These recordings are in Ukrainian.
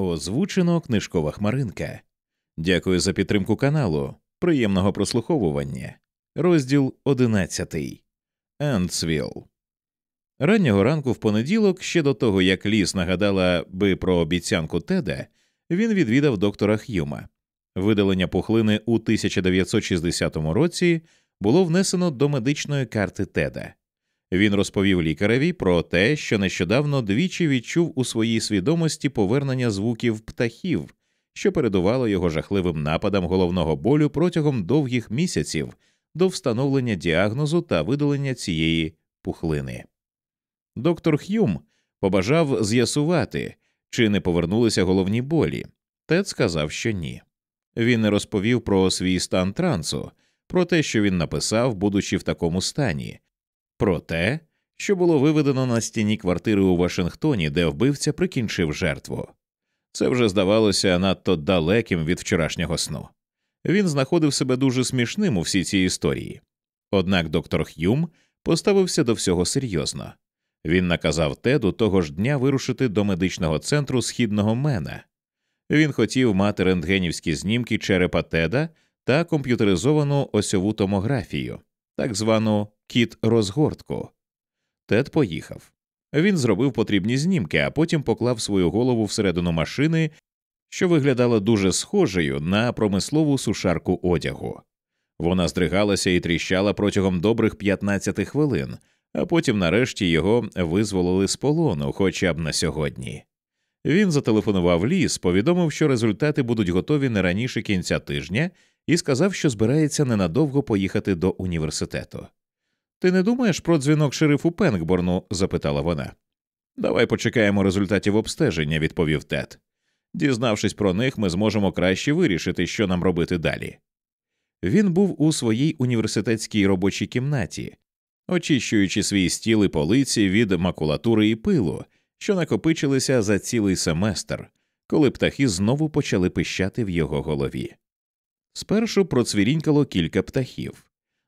Озвучено книжкова хмаринка. Дякую за підтримку каналу. Приємного прослуховування. Розділ одинадцятий. Ендсвіл. Раннього ранку в понеділок, ще до того як ліс нагадала би про обіцянку Теда, він відвідав доктора Х'юма. Видалення пухлини у 1960 році було внесено до медичної карти Теда. Він розповів лікареві про те, що нещодавно двічі відчув у своїй свідомості повернення звуків птахів, що передувало його жахливим нападам головного болю протягом довгих місяців до встановлення діагнозу та видалення цієї пухлини. Доктор Х'юм побажав з'ясувати, чи не повернулися головні болі. Тед сказав, що ні. Він не розповів про свій стан трансу, про те, що він написав, будучи в такому стані, про те, що було виведено на стіні квартири у Вашингтоні, де вбивця прикінчив жертву. Це вже здавалося надто далеким від вчорашнього сну. Він знаходив себе дуже смішним у всій цій історії. Однак доктор Х'юм поставився до всього серйозно. Він наказав Теду того ж дня вирушити до медичного центру східного Мена. Він хотів мати рентгенівські знімки черепа Теда та комп'ютеризовану осьову томографію, так звану кіт розгортку. Тед поїхав. Він зробив потрібні знімки, а потім поклав свою голову всередину машини, що виглядала дуже схожою на промислову сушарку одягу. Вона здригалася і тріщала протягом добрих 15 хвилин, а потім нарешті його визволили з полону, хоча б на сьогодні. Він зателефонував ліс, повідомив, що результати будуть готові не раніше кінця тижня, і сказав, що збирається ненадовго поїхати до університету. Ти не думаєш про дзвінок шерифу Пенкборну? запитала вона. Давай почекаємо результатів обстеження, відповів Тед. Дізнавшись про них, ми зможемо краще вирішити, що нам робити далі. Він був у своїй університетській робочій кімнаті, очищуючи свій стіл і полиці від макулатури і пилу, що накопичилися за цілий семестр, коли птахи знову почали пищати в його голові. Спершу процвірінькало кілька птахів,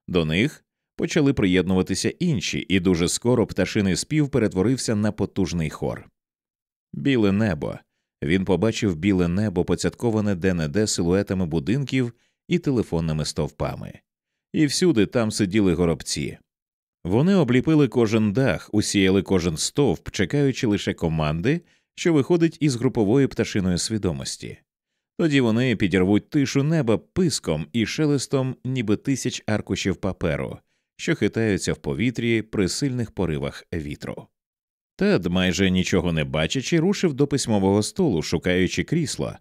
до них почали приєднуватися інші, і дуже скоро пташиний спів перетворився на потужний хор. Біле небо. Він побачив біле небо, поцятковане де не де силуетами будинків і телефонними стовпами, і всюди там сиділи горобці. Вони обліпили кожен дах, усіяли кожен стовп, чекаючи лише команди, що виходить із групової пташиної свідомості. Тоді вони підірвуть тишу неба писком і шелестом, ніби тисяч аркушів паперу, що хитаються в повітрі при сильних поривах вітру. Тед, майже нічого не бачачи, рушив до письмового столу, шукаючи крісло,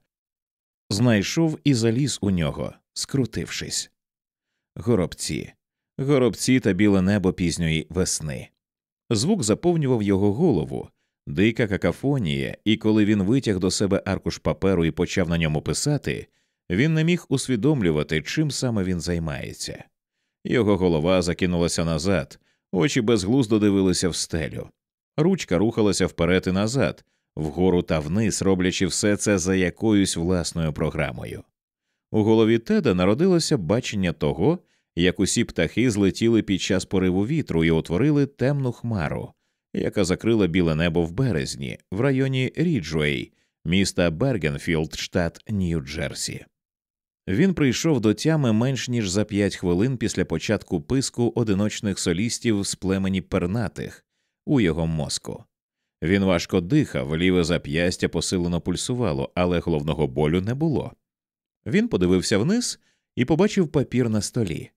знайшов і заліз у нього, скрутившись. Горобці, горобці та біле небо пізньої весни. Звук заповнював його голову, дика какафонія, і коли він витяг до себе аркуш паперу і почав на ньому писати, він не міг усвідомлювати, чим саме він займається. Його голова закинулася назад, очі безглуздо дивилися в стелю. Ручка рухалася вперед і назад, вгору та вниз, роблячи все це за якоюсь власною програмою. У голові Теда народилося бачення того, як усі птахи злетіли під час пориву вітру і утворили темну хмару, яка закрила біле небо в березні в районі Ріджуей, міста Бергенфілд, штат Нью-Джерсі. Він прийшов до тями менш ніж за п'ять хвилин після початку писку одиночних солістів з племені пернатих у його мозку. Він важко дихав, ліве зап'ястя посилено пульсувало, але головного болю не було. Він подивився вниз і побачив папір на столі.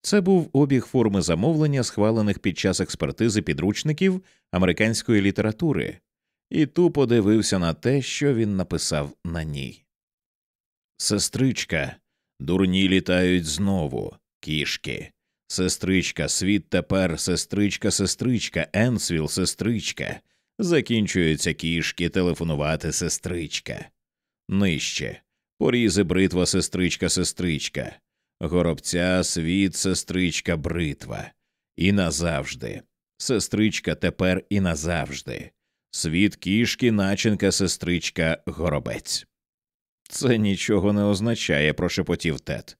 Це був обіг форми замовлення, схвалених під час експертизи підручників американської літератури, і тупо дивився на те, що він написав на ній. Сестричка, дурні літають знову, кішки. Сестричка, світ тепер, сестричка, сестричка, Енсвіл, сестричка. Закінчуються кішки, телефонувати сестричка. Нижче. Порізи бритва, сестричка, сестричка. Горобця, світ, сестричка, бритва. І назавжди. Сестричка тепер і назавжди. Світ кішки, начинка, сестричка, горобець. Це нічого не означає, прошепотів Тед.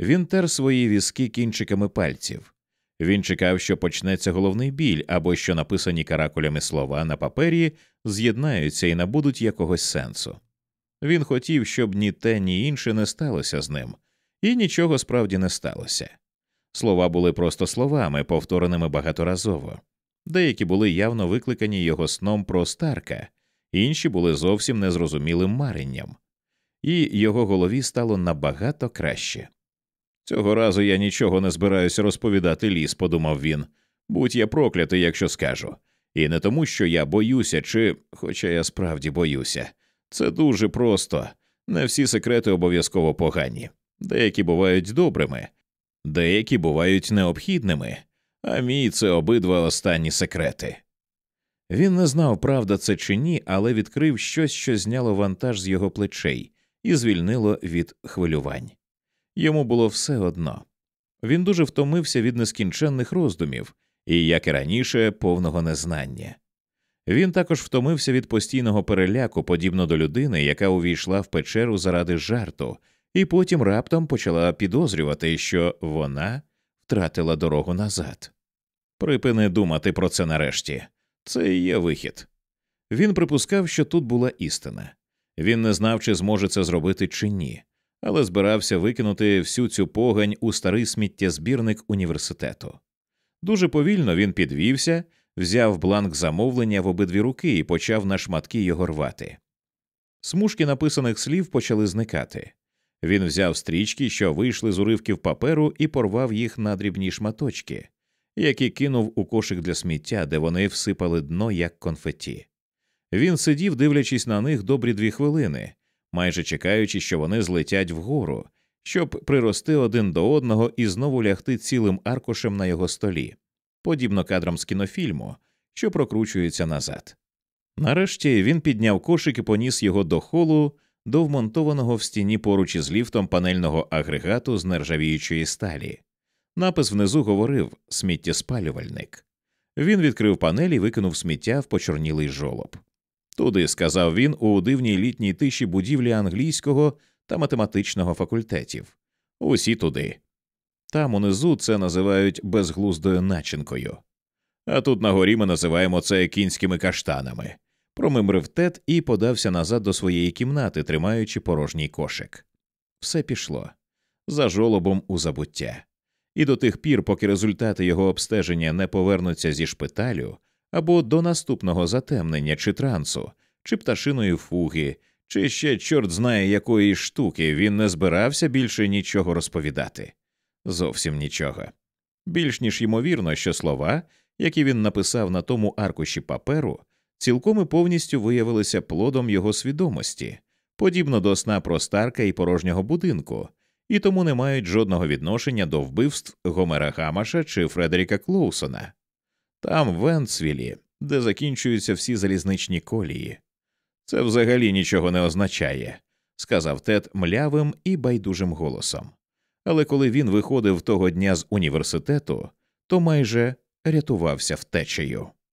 Він тер свої візки кінчиками пальців. Він чекав, що почнеться головний біль, або що написані каракулями слова на папері з'єднаються і набудуть якогось сенсу. Він хотів, щоб ні те, ні інше не сталося з ним, і нічого справді не сталося. Слова були просто словами, повтореними багаторазово. Деякі були явно викликані його сном про Старка, інші були зовсім незрозумілим маренням, і його голові стало набагато краще. Цього разу я нічого не збираюся розповідати ліс, подумав він. Будь я проклятий, якщо скажу. І не тому, що я боюся, чи, хоча я справді боюся, це дуже просто. Не всі секрети обов'язково погані, деякі бувають добрими, деякі бувають необхідними, а мій це обидва останні секрети. Він не знав, правда це чи ні, але відкрив щось, що зняло вантаж з його плечей і звільнило від хвилювань. Йому було все одно. Він дуже втомився від нескінченних роздумів і, як і раніше, повного незнання. Він також втомився від постійного переляку, подібно до людини, яка увійшла в печеру заради жарту, і потім раптом почала підозрювати, що вона втратила дорогу назад. Припини думати про це нарешті. Це і є вихід. Він припускав, що тут була істина. Він не знав, чи зможе це зробити чи ні, але збирався викинути всю цю погань у старий сміттєзбірник університету. Дуже повільно він підвівся, взяв бланк замовлення в обидві руки і почав на шматки його рвати. Смужки написаних слів почали зникати. Він взяв стрічки, що вийшли з уривків паперу, і порвав їх на дрібні шматочки, які кинув у кошик для сміття, де вони всипали дно як конфетті. Він сидів, дивлячись на них добрі дві хвилини, майже чекаючи, що вони злетять вгору, щоб прирости один до одного і знову лягти цілим аркушем на його столі, подібно кадрам з кінофільму, що прокручується назад. Нарешті він підняв кошик і поніс його до холу, до вмонтованого в стіні поруч із ліфтом панельного агрегату з нержавіючої сталі. Напис внизу говорив сміттєспалювальник. Він відкрив панель і викинув сміття в почорнілий жолоб. Туди, сказав він, у дивній літній тиші будівлі англійського та математичного факультетів. Усі туди. Там унизу це називають безглуздою начинкою. А тут на горі ми називаємо це кінськими каштанами. Промимрив тет і подався назад до своєї кімнати, тримаючи порожній кошик. Все пішло за жолобом у забуття. І до тих пір, поки результати його обстеження не повернуться зі шпиталю або до наступного затемнення чи трансу, чи пташиної фуги, чи ще чорт знає якої штуки, він не збирався більше нічого розповідати. Зовсім нічого. Більш ніж ймовірно, що слова, які він написав на тому аркуші паперу, цілком і повністю виявилися плодом його свідомості, подібно до сна про Старка і порожнього будинку, і тому не мають жодного відношення до вбивств Гомера Гамаша чи Фредеріка Клоусона. Там, в Енцвілі, де закінчуються всі залізничні колії. Це взагалі нічого не означає, сказав Тед млявим і байдужим голосом. Але коли він виходив того дня з університету, то майже рятувався втечею.